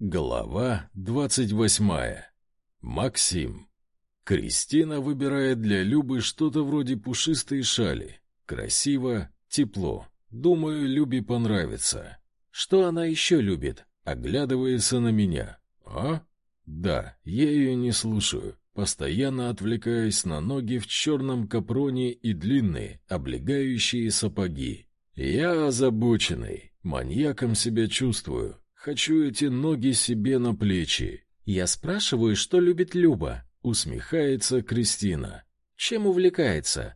Глава двадцать восьмая. Максим. Кристина выбирает для Любы что-то вроде пушистой шали. Красиво, тепло. Думаю, Любе понравится. Что она еще любит? Оглядывается на меня. А? Да, я ее не слушаю. Постоянно отвлекаясь на ноги в черном капроне и длинные, облегающие сапоги. Я озабоченный, маньяком себя чувствую. Хочу эти ноги себе на плечи. Я спрашиваю, что любит Люба. Усмехается Кристина. Чем увлекается?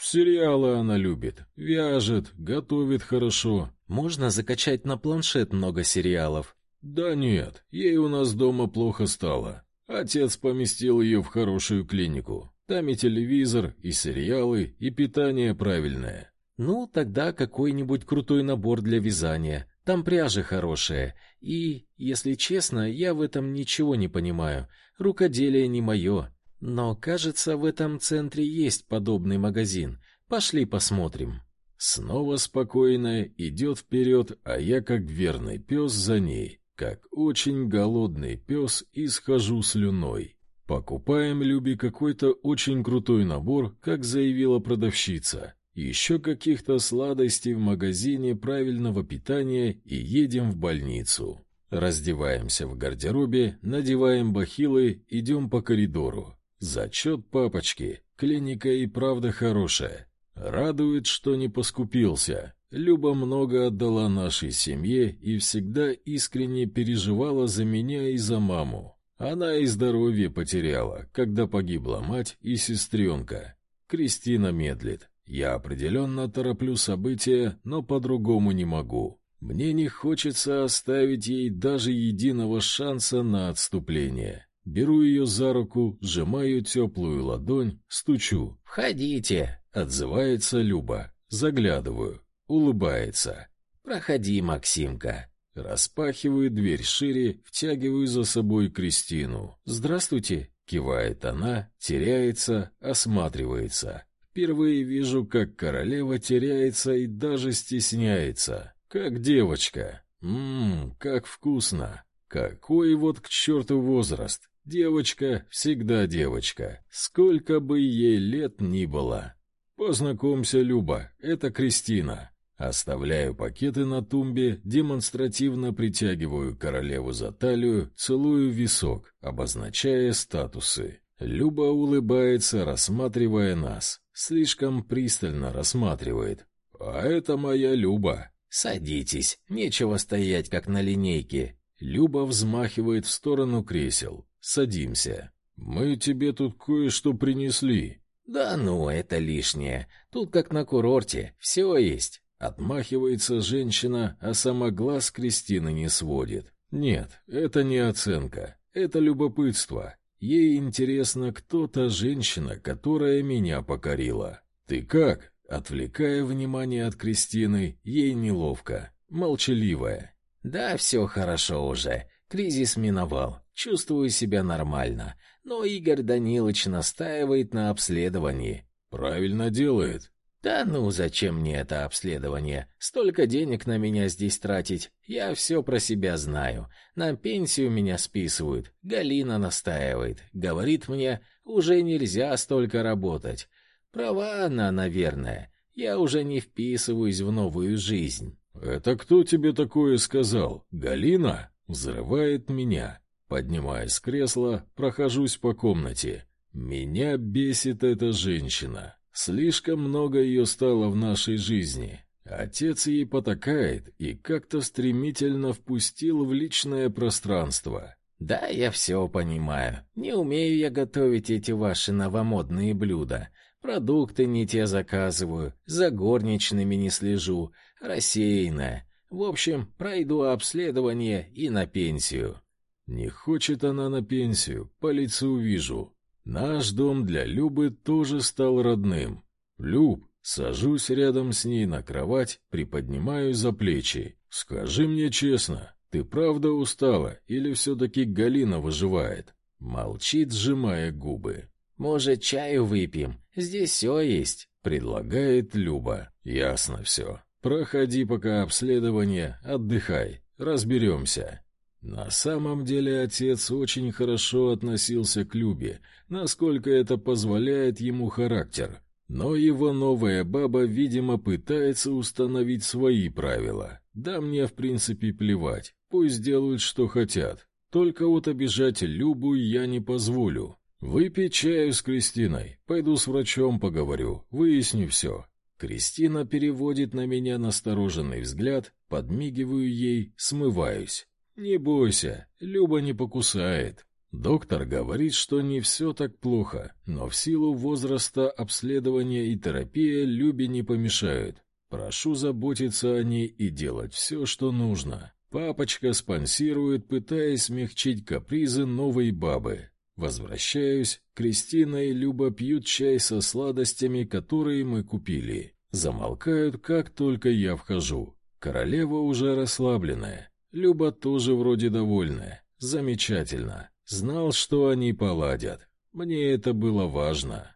Сериалы она любит. Вяжет, готовит хорошо. Можно закачать на планшет много сериалов. Да нет, ей у нас дома плохо стало. Отец поместил ее в хорошую клинику. Там и телевизор, и сериалы, и питание правильное. Ну, тогда какой-нибудь крутой набор для вязания. Там пряжа хорошая. И, если честно, я в этом ничего не понимаю. Рукоделие не мое. Но, кажется, в этом центре есть подобный магазин. Пошли посмотрим. Снова спокойно идет вперед, а я как верный пес за ней, как очень голодный пес и схожу слюной. Покупаем Любе какой-то очень крутой набор, как заявила продавщица. Еще каких-то сладостей в магазине правильного питания и едем в больницу. Раздеваемся в гардеробе, надеваем бахилы, идем по коридору. Зачет папочки. Клиника и правда хорошая. Радует, что не поскупился. Люба много отдала нашей семье и всегда искренне переживала за меня и за маму. Она и здоровье потеряла, когда погибла мать и сестренка. Кристина медлит. Я определенно тороплю события, но по-другому не могу. Мне не хочется оставить ей даже единого шанса на отступление. Беру ее за руку, сжимаю теплую ладонь, стучу. «Входите!» — отзывается Люба. Заглядываю, улыбается. «Проходи, Максимка!» Распахиваю дверь шире, втягиваю за собой Кристину. «Здравствуйте!» — кивает она, теряется, осматривается. Впервые вижу, как королева теряется и даже стесняется. Как девочка. Ммм, как вкусно. Какой вот к черту возраст. Девочка всегда девочка. Сколько бы ей лет ни было. Познакомься, Люба, это Кристина. Оставляю пакеты на тумбе, демонстративно притягиваю королеву за талию, целую висок, обозначая статусы. Люба улыбается, рассматривая нас. Слишком пристально рассматривает. «А это моя Люба». «Садитесь, нечего стоять, как на линейке». Люба взмахивает в сторону кресел. «Садимся». «Мы тебе тут кое-что принесли». «Да ну, это лишнее. Тут как на курорте, все есть». Отмахивается женщина, а сама глаз Кристины не сводит. «Нет, это не оценка. Это любопытство. Ей интересно, кто та женщина, которая меня покорила. Ты как? Отвлекая внимание от Кристины, ей неловко, молчаливая. Да, все хорошо уже. Кризис миновал. Чувствую себя нормально. Но Игорь Данилович настаивает на обследовании. Правильно делает. Да ну, зачем мне это обследование? Столько денег на меня здесь тратить. Я все про себя знаю. На пенсию меня списывают. Галина настаивает. Говорит мне, уже нельзя столько работать. Права она, наверное. Я уже не вписываюсь в новую жизнь. Это кто тебе такое сказал? Галина? Взрывает меня. Поднимаясь с кресла, прохожусь по комнате. Меня бесит эта женщина. Слишком много ее стало в нашей жизни. Отец ей потакает и как-то стремительно впустил в личное пространство. Да, я все понимаю. Не умею я готовить эти ваши новомодные блюда. Продукты не те заказываю, за горничными не слежу, рассеянная. В общем, пройду обследование и на пенсию. Не хочет она на пенсию, по лицу вижу. Наш дом для Любы тоже стал родным. Люб, сажусь рядом с ней на кровать, приподнимаю за плечи. Скажи мне честно, ты правда устала или все-таки Галина выживает? Молчит, сжимая губы. Может, чаю выпьем? Здесь все есть, предлагает Люба. Ясно все. Проходи пока обследование, отдыхай, разберемся. На самом деле отец очень хорошо относился к Любе, насколько это позволяет ему характер. Но его новая баба, видимо, пытается установить свои правила. Да мне, в принципе, плевать. Пусть делают, что хотят. Только вот обижать Любу я не позволю. Выпей чаю с Кристиной. Пойду с врачом поговорю, выясню все. Кристина переводит на меня настороженный взгляд, подмигиваю ей, смываюсь. Не бойся, Люба не покусает. Доктор говорит, что не все так плохо, но в силу возраста обследования и терапия Любе не помешают. Прошу заботиться о ней и делать все, что нужно. Папочка спонсирует, пытаясь смягчить капризы новой бабы. Возвращаюсь, Кристина и Люба пьют чай со сладостями, которые мы купили. Замолкают, как только я вхожу. Королева уже расслабленная. Люба тоже вроде довольная. Замечательно. Знал, что они поладят. Мне это было важно.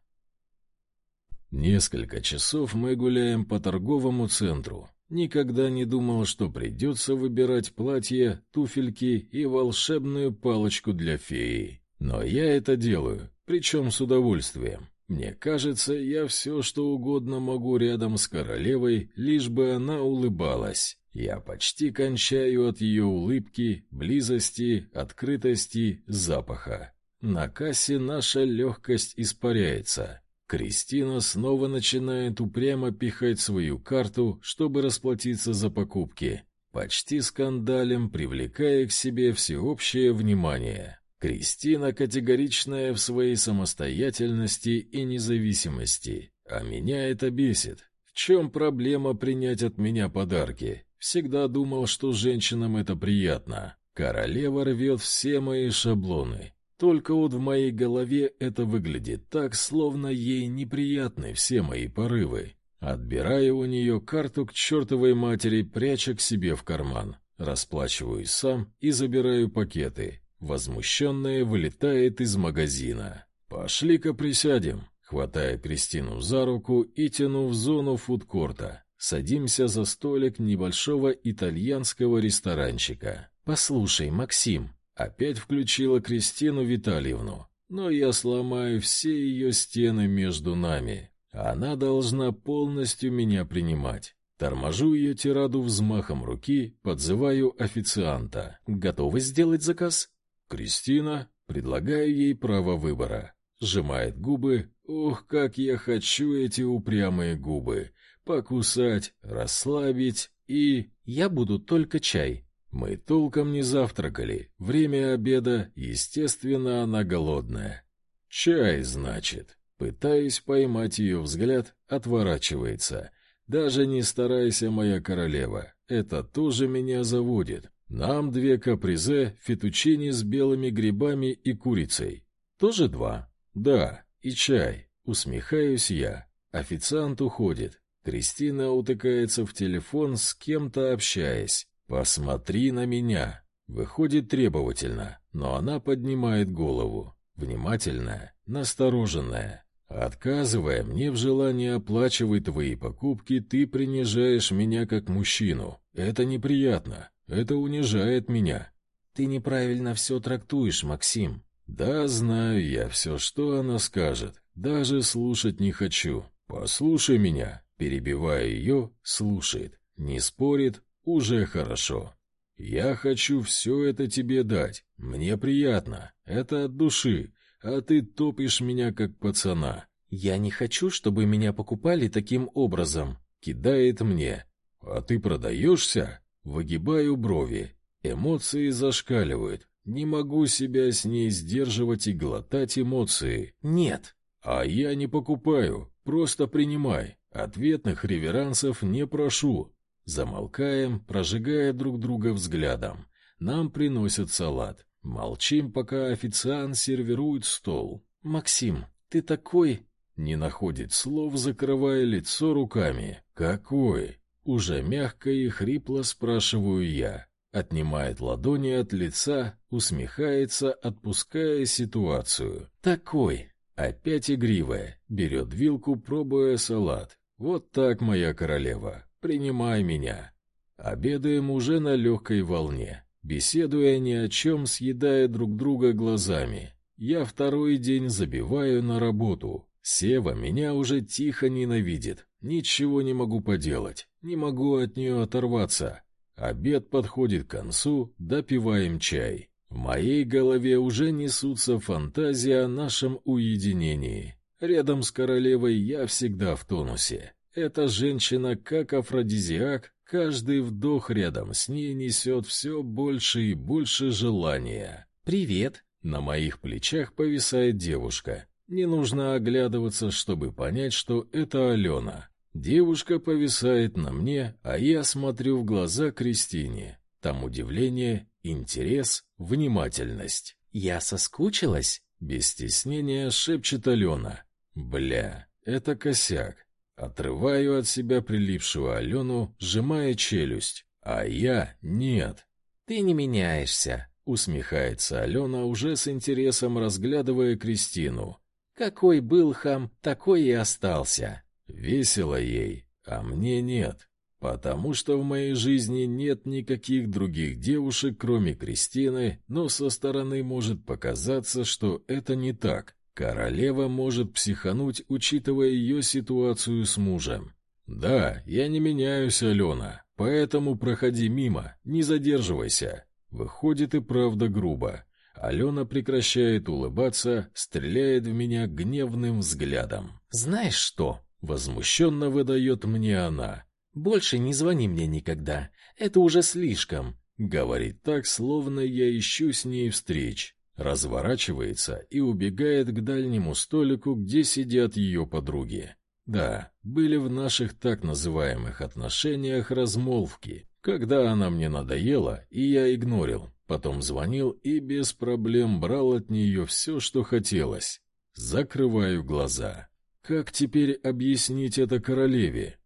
Несколько часов мы гуляем по торговому центру. Никогда не думал, что придется выбирать платье, туфельки и волшебную палочку для феи. Но я это делаю, причем с удовольствием. Мне кажется, я все, что угодно могу рядом с королевой, лишь бы она улыбалась. Я почти кончаю от ее улыбки, близости, открытости, запаха. На кассе наша легкость испаряется. Кристина снова начинает упрямо пихать свою карту, чтобы расплатиться за покупки, почти скандалем привлекая к себе всеобщее внимание. Кристина категоричная в своей самостоятельности и независимости, а меня это бесит. В чем проблема принять от меня подарки? Всегда думал, что женщинам это приятно. Королева рвет все мои шаблоны. Только вот в моей голове это выглядит так, словно ей неприятны все мои порывы. Отбираю у нее карту к чертовой матери, пряча к себе в карман. Расплачиваюсь сам и забираю пакеты. Возмущенная вылетает из магазина. «Пошли-ка присядем», хватая Кристину за руку и тяну в зону фудкорта. Садимся за столик небольшого итальянского ресторанчика. «Послушай, Максим», опять включила Кристину Витальевну, но я сломаю все ее стены между нами. Она должна полностью меня принимать. Торможу ее тираду взмахом руки, подзываю официанта. «Готовы сделать заказ?» Кристина, предлагаю ей право выбора. Сжимает губы. Ох, как я хочу эти упрямые губы. Покусать, расслабить и... Я буду только чай. Мы толком не завтракали. Время обеда, естественно, она голодная. Чай, значит. Пытаюсь поймать ее взгляд, отворачивается. Даже не старайся, моя королева. Это тоже меня заводит. Нам две капризе, фетучини с белыми грибами и курицей. Тоже два? Да, и чай. Усмехаюсь я. Официант уходит. Кристина утыкается в телефон, с кем-то общаясь. «Посмотри на меня!» Выходит требовательно, но она поднимает голову. Внимательная, настороженная. Отказывая мне в желании оплачивать твои покупки, ты принижаешь меня как мужчину. Это неприятно. Это унижает меня. Ты неправильно все трактуешь, Максим. Да, знаю я все, что она скажет. Даже слушать не хочу. Послушай меня. Перебивая ее, слушает. Не спорит, уже хорошо. Я хочу все это тебе дать. Мне приятно. Это от души. А ты топишь меня как пацана. Я не хочу, чтобы меня покупали таким образом. Кидает мне. А ты продаешься? Выгибаю брови. Эмоции зашкаливают. Не могу себя с ней сдерживать и глотать эмоции. Нет. А я не покупаю. Просто принимай. Ответных реверансов не прошу. Замолкаем, прожигая друг друга взглядом. Нам приносят салат. Молчим, пока официант сервирует стол. «Максим, ты такой...» Не находит слов, закрывая лицо руками. «Какой?» Уже мягко и хрипло спрашиваю я. Отнимает ладони от лица, усмехается, отпуская ситуацию. Такой. Опять игривая. Берет вилку, пробуя салат. Вот так, моя королева. Принимай меня. Обедаем уже на легкой волне. беседуя ни о чем, съедая друг друга глазами. Я второй день забиваю на работу. Сева меня уже тихо ненавидит. Ничего не могу поделать. Не могу от нее оторваться. Обед подходит к концу, допиваем чай. В моей голове уже несутся фантазии о нашем уединении. Рядом с королевой я всегда в тонусе. Эта женщина как афродизиак, каждый вдох рядом с ней несет все больше и больше желания. «Привет!» На моих плечах повисает девушка. Не нужно оглядываться, чтобы понять, что это Алена. Девушка повисает на мне, а я смотрю в глаза Кристине. Там удивление, интерес, внимательность. «Я соскучилась?» Без стеснения шепчет Алена. «Бля, это косяк. Отрываю от себя прилипшую Алену, сжимая челюсть. А я нет. «Ты не меняешься», — усмехается Алена, уже с интересом разглядывая Кристину. «Какой был хам, такой и остался». Весело ей, а мне нет. Потому что в моей жизни нет никаких других девушек, кроме Кристины, но со стороны может показаться, что это не так. Королева может психануть, учитывая ее ситуацию с мужем. Да, я не меняюсь, Алена, поэтому проходи мимо, не задерживайся. Выходит и правда грубо. Алена прекращает улыбаться, стреляет в меня гневным взглядом. «Знаешь что?» — возмущенно выдает мне она. «Больше не звони мне никогда. Это уже слишком», — говорит так, словно я ищу с ней встреч разворачивается и убегает к дальнему столику, где сидят ее подруги. Да, были в наших так называемых отношениях размолвки, когда она мне надоела, и я игнорил, потом звонил и без проблем брал от нее все, что хотелось. Закрываю глаза. Как теперь объяснить это королеве?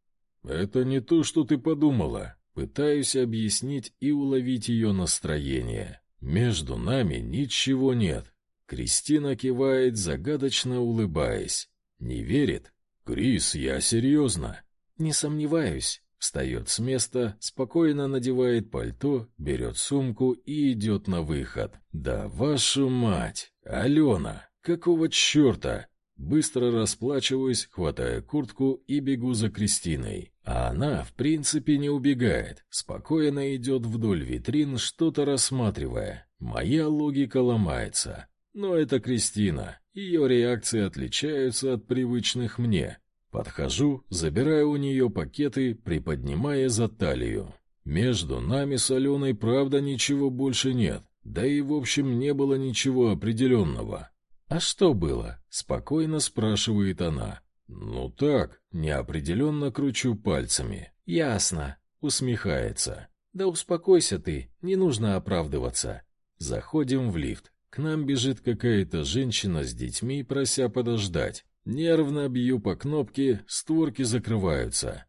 Это не то, что ты подумала. Пытаюсь объяснить и уловить ее настроение. Между нами ничего нет. Кристина кивает, загадочно улыбаясь. Не верит? Крис, я серьезно. Не сомневаюсь. Встает с места, спокойно надевает пальто, берет сумку и идет на выход. Да вашу мать! Алена! Какого черта? Быстро расплачиваюсь, хватая куртку и бегу за Кристиной. А она, в принципе, не убегает, спокойно идет вдоль витрин, что-то рассматривая. Моя логика ломается. Но это Кристина. Ее реакции отличаются от привычных мне. Подхожу, забираю у нее пакеты, приподнимая за талию. Между нами с Аленой, правда, ничего больше нет. Да и, в общем, не было ничего определенного. «А что было?» — спокойно спрашивает она. «Ну так, неопределенно кручу пальцами». «Ясно», — усмехается. «Да успокойся ты, не нужно оправдываться». Заходим в лифт. К нам бежит какая-то женщина с детьми, прося подождать. Нервно бью по кнопке, створки закрываются.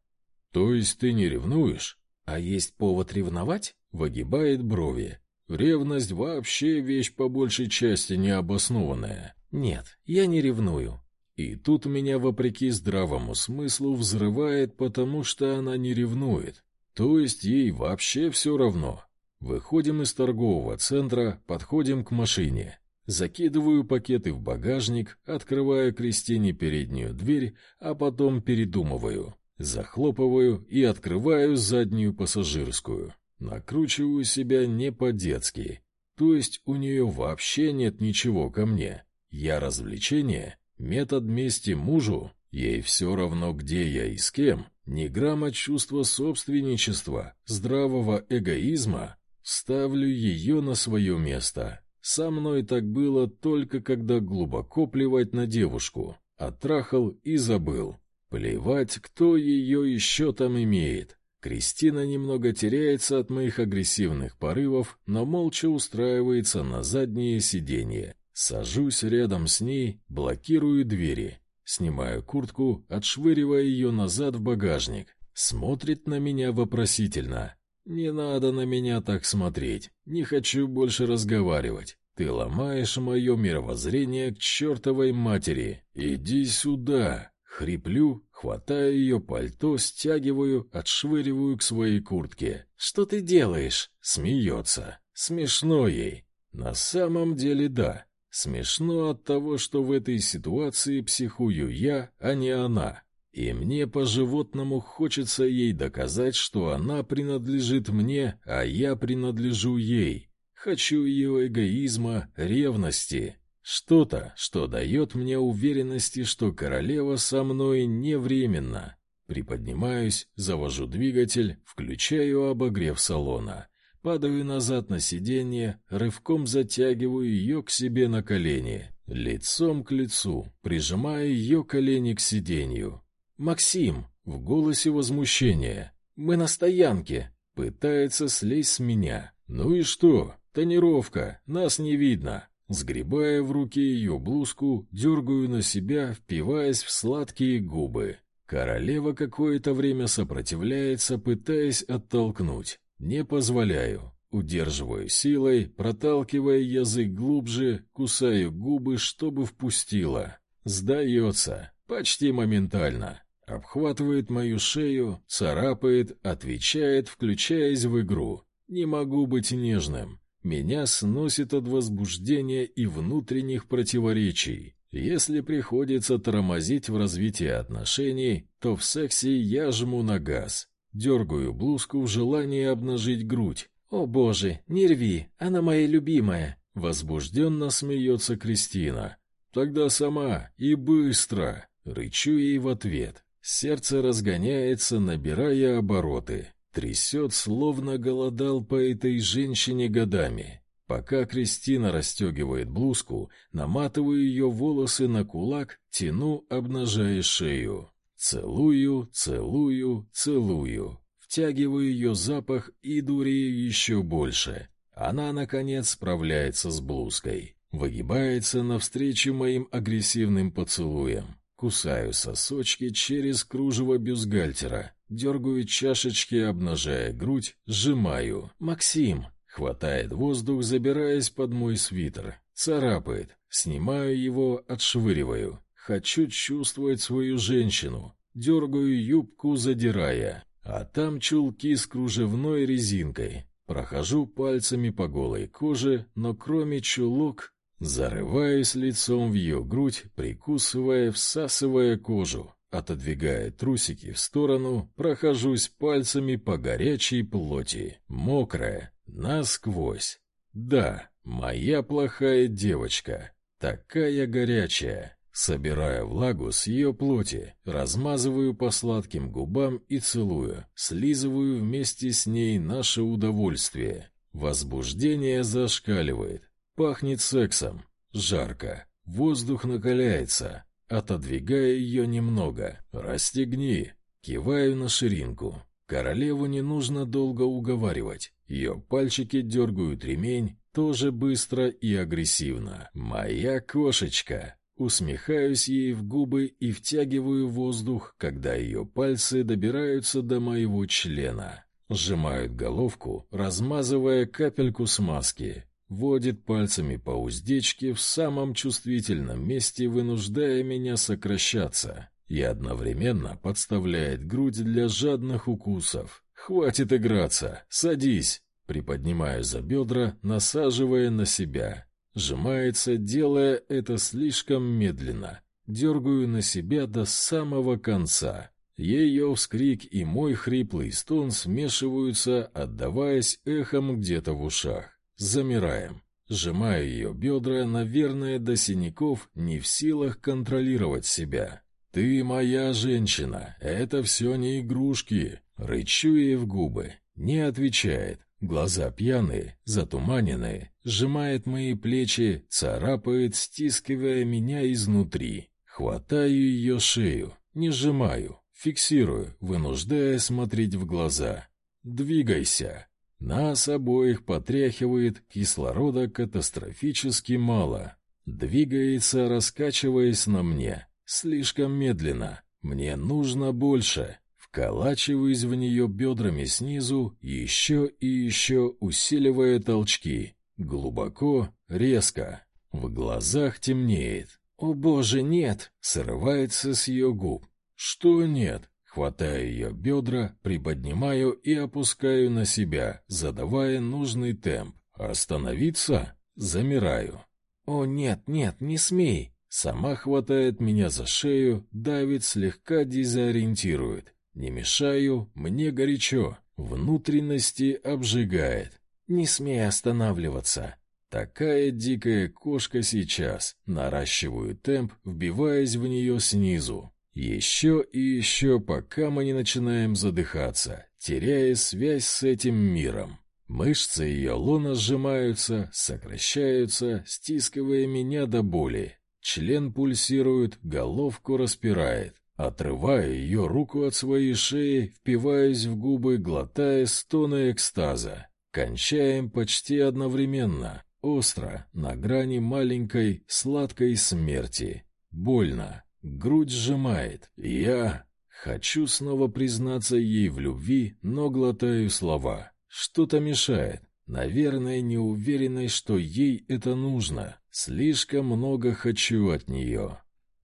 «То есть ты не ревнуешь?» «А есть повод ревновать?» — выгибает брови. Ревность вообще вещь по большей части необоснованная. Нет, я не ревную. И тут меня, вопреки здравому смыслу, взрывает, потому что она не ревнует. То есть ей вообще все равно. Выходим из торгового центра, подходим к машине. Закидываю пакеты в багажник, открываю Кристине переднюю дверь, а потом передумываю. Захлопываю и открываю заднюю пассажирскую. Накручиваю себя не по-детски. То есть у нее вообще нет ничего ко мне. Я развлечение, метод мести мужу, ей все равно где я и с кем. Ни грамма чувства собственничества, здравого эгоизма. Ставлю ее на свое место. Со мной так было только когда глубоко плевать на девушку. Оттрахал и забыл. Плевать, кто ее еще там имеет. Кристина немного теряется от моих агрессивных порывов, но молча устраивается на заднее сиденье. Сажусь рядом с ней, блокирую двери. Снимаю куртку, отшвыривая ее назад в багажник. Смотрит на меня вопросительно. «Не надо на меня так смотреть. Не хочу больше разговаривать. Ты ломаешь мое мировоззрение к чертовой матери. Иди сюда!» Хриплю, хватаю ее пальто, стягиваю, отшвыриваю к своей куртке. «Что ты делаешь?» Смеется. Смешно ей. На самом деле да. Смешно от того, что в этой ситуации психую я, а не она. И мне по-животному хочется ей доказать, что она принадлежит мне, а я принадлежу ей. Хочу ее эгоизма, ревности. Что-то, что дает мне уверенности, что королева со мной не временно. Приподнимаюсь, завожу двигатель, включаю обогрев салона. Падаю назад на сиденье, рывком затягиваю ее к себе на колени, лицом к лицу, прижимая ее колени к сиденью. «Максим!» — в голосе возмущение. «Мы на стоянке!» — пытается слезть с меня. «Ну и что? Тонировка, нас не видно!» Сгребая в руки ее блузку, дергаю на себя, впиваясь в сладкие губы. Королева какое-то время сопротивляется, пытаясь оттолкнуть. Не позволяю. Удерживаю силой, проталкивая язык глубже, кусаю губы, чтобы впустила. Сдается. Почти моментально. Обхватывает мою шею, царапает, отвечает, включаясь в игру. Не могу быть нежным. Меня сносит от возбуждения и внутренних противоречий. Если приходится тормозить в развитии отношений, то в сексе я жму на газ. Дергаю блузку в желании обнажить грудь. «О боже, не рви, она моя любимая!» Возбужденно смеется Кристина. «Тогда сама и быстро!» Рычу ей в ответ. Сердце разгоняется, набирая обороты. Трясет, словно голодал по этой женщине годами. Пока Кристина расстегивает блузку, наматываю ее волосы на кулак, тяну, обнажая шею. Целую, целую, целую. Втягиваю ее запах и дурею еще больше. Она, наконец, справляется с блузкой. Выгибается навстречу моим агрессивным поцелуям. Кусаю сосочки через кружево бюстгальтера. Дергаю чашечки, обнажая грудь, сжимаю. «Максим!» Хватает воздух, забираясь под мой свитер. Царапает. Снимаю его, отшвыриваю. Хочу чувствовать свою женщину. Дергаю юбку, задирая. А там чулки с кружевной резинкой. Прохожу пальцами по голой коже, но кроме чулок, зарываюсь лицом в ее грудь, прикусывая, всасывая кожу. Отодвигая трусики в сторону, прохожусь пальцами по горячей плоти. Мокрая, насквозь. Да, моя плохая девочка. Такая горячая. Собираю влагу с ее плоти, размазываю по сладким губам и целую, слизываю вместе с ней наше удовольствие. Возбуждение зашкаливает, пахнет сексом, жарко, воздух накаляется, отодвигаю ее немного, расстегни, киваю на ширинку. Королеву не нужно долго уговаривать, ее пальчики дергают ремень, тоже быстро и агрессивно. «Моя кошечка!» Усмехаюсь ей в губы и втягиваю воздух, когда ее пальцы добираются до моего члена. Сжимают головку, размазывая капельку смазки. Водит пальцами по уздечке в самом чувствительном месте, вынуждая меня сокращаться. И одновременно подставляет грудь для жадных укусов. «Хватит играться! Садись!» Приподнимаю за бедра, насаживая на себя. Сжимается, делая это слишком медленно. Дергаю на себя до самого конца. Ее вскрик и мой хриплый стон смешиваются, отдаваясь эхом где-то в ушах. Замираем. Сжимаю ее бедра, наверное, до синяков, не в силах контролировать себя. «Ты моя женщина, это все не игрушки!» Рычу ей в губы. Не отвечает. Глаза пьяные, затуманенные, сжимает мои плечи, царапает, стискивая меня изнутри. Хватаю ее шею, не сжимаю, фиксирую, вынуждая смотреть в глаза. «Двигайся!» Нас обоих потряхивает, кислорода катастрофически мало. Двигается, раскачиваясь на мне. Слишком медленно. Мне нужно больше. Вколачиваюсь в нее бедрами снизу, еще и еще усиливая толчки. Глубоко, резко. В глазах темнеет. «О боже, нет!» — срывается с ее губ. «Что нет?» Хватаю ее бедра, приподнимаю и опускаю на себя, задавая нужный темп. Остановиться? Замираю. «О, нет, нет, не смей!» Сама хватает меня за шею, давит, слегка дезориентирует. Не мешаю, мне горячо, внутренности обжигает. «Не смей останавливаться!» Такая дикая кошка сейчас. Наращиваю темп, вбиваясь в нее снизу. Еще и еще, пока мы не начинаем задыхаться, теряя связь с этим миром. Мышцы ее лона сжимаются, сокращаются, стискивая меня до боли. Член пульсирует, головку распирает. Отрываю ее руку от своей шеи, впиваясь в губы, глотая стоны экстаза. Кончаем почти одновременно. Остро, на грани маленькой, сладкой смерти. Больно. Грудь сжимает. Я хочу снова признаться ей в любви, но глотаю слова. Что-то мешает. Наверное, неуверенной, что ей это нужно. Слишком много хочу от нее.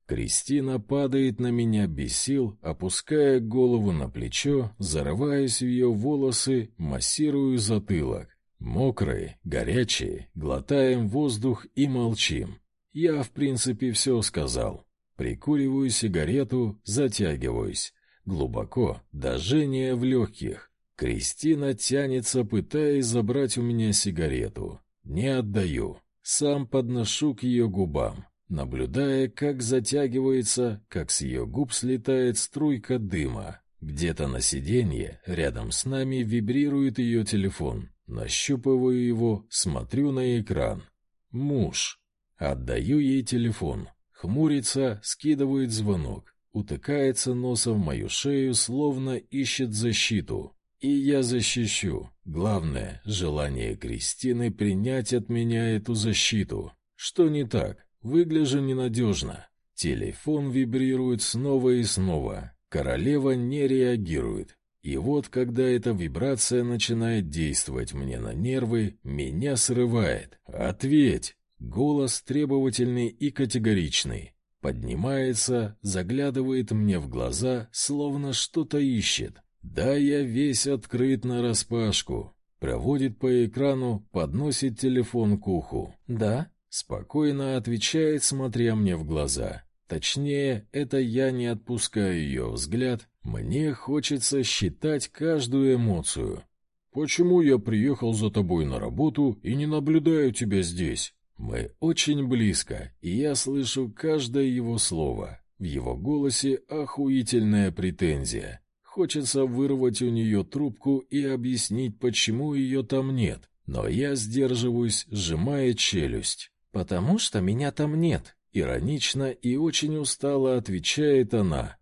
Кристина падает на меня без сил, опуская голову на плечо, зарываясь в ее волосы, массирую затылок. Мокрые, горячие, глотаем воздух и молчим. Я, в принципе, все сказал. Прикуриваю сигарету, затягиваюсь. Глубоко, до жжения в легких. Кристина тянется, пытаясь забрать у меня сигарету. Не отдаю. Сам подношу к ее губам, наблюдая, как затягивается, как с ее губ слетает струйка дыма. Где-то на сиденье, рядом с нами, вибрирует ее телефон. Нащупываю его, смотрю на экран. Муж. Отдаю ей телефон. Хмурится, скидывает звонок. Утыкается носом в мою шею, словно ищет защиту. И я защищу. Главное — желание Кристины принять от меня эту защиту. Что не так? Выгляжу ненадежно. Телефон вибрирует снова и снова. Королева не реагирует. И вот, когда эта вибрация начинает действовать мне на нервы, меня срывает. «Ответь!» Голос требовательный и категоричный. Поднимается, заглядывает мне в глаза, словно что-то ищет. Да, я весь открыт нараспашку. Проводит по экрану, подносит телефон к уху. «Да?» Спокойно отвечает, смотря мне в глаза. Точнее, это я не отпускаю ее взгляд. Мне хочется считать каждую эмоцию. «Почему я приехал за тобой на работу и не наблюдаю тебя здесь?» Мы очень близко, и я слышу каждое его слово. В его голосе охуительная претензия. Хочется вырвать у нее трубку и объяснить, почему ее там нет. Но я сдерживаюсь, сжимая челюсть. «Потому что меня там нет», — иронично и очень устало отвечает она.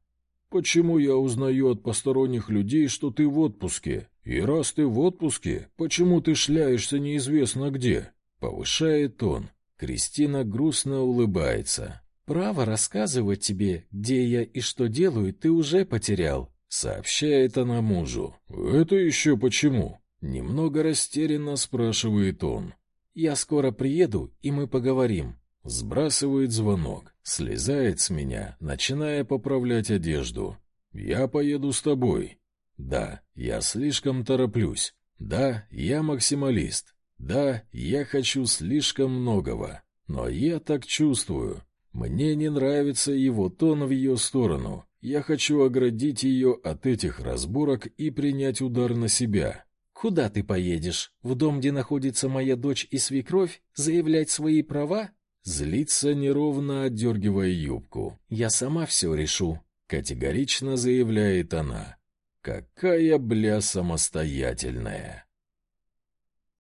«Почему я узнаю от посторонних людей, что ты в отпуске? И раз ты в отпуске, почему ты шляешься неизвестно где?» Повышает он. Кристина грустно улыбается. «Право рассказывать тебе, где я и что делаю, ты уже потерял. Сообщает она мужу. «Это еще почему?» Немного растерянно спрашивает он. «Я скоро приеду, и мы поговорим». Сбрасывает звонок, слезает с меня, начиная поправлять одежду. «Я поеду с тобой». «Да, я слишком тороплюсь. Да, я максималист. Да, я хочу слишком многого. Но я так чувствую. Мне не нравится его тон в ее сторону. Я хочу оградить ее от этих разборок и принять удар на себя. Куда ты поедешь? В дом, где находится моя дочь и свекровь? Заявлять свои права? Злится неровно, отдергивая юбку. Я сама все решу. Категорично заявляет она. Какая бля самостоятельная.